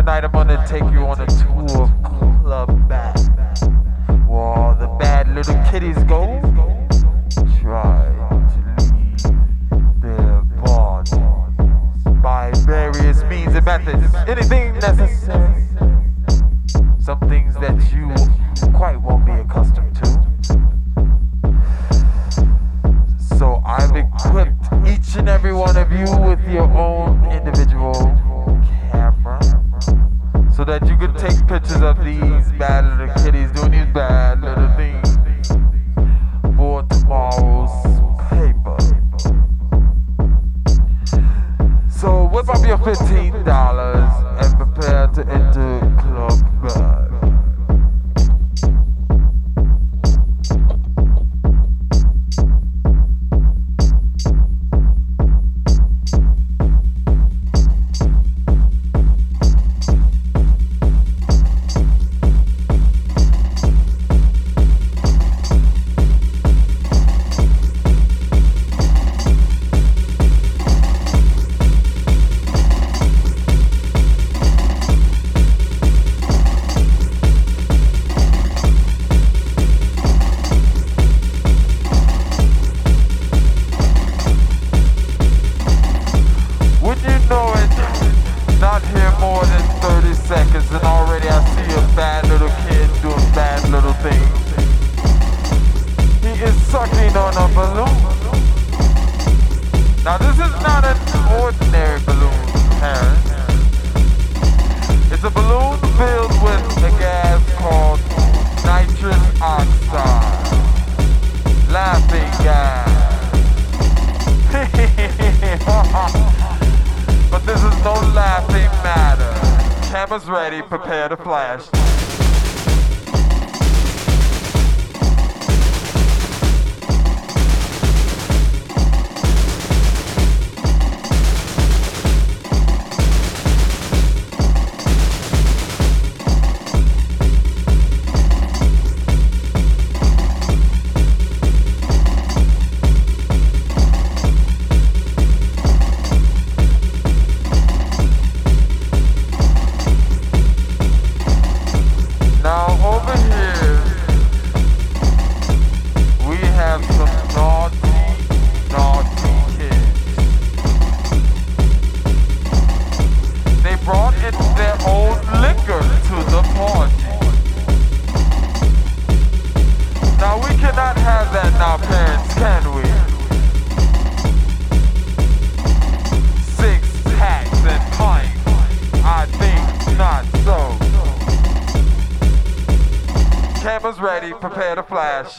Tonight I'm gonna take you on a tour of Club Bad. Where all the bad little kitties go. Try to leave their bodies by various means and methods. Anything necessary. Some things that you quite won't be accustomed to. So I've equipped each and every one of you with your own that you can take pictures of these bad little kitties doing these bad little things for tomorrow's paper. So whip up your $15 and prepare to enter Club Bud. Now, this is not an ordinary balloon, parents. It's a balloon filled with a gas called nitrous oxide. Laughing gas. but this is no laughing matter. Cameras ready, prepare to flash. Parents, can we? Six packs and pints. I think not so. Cameras ready, prepare to flash.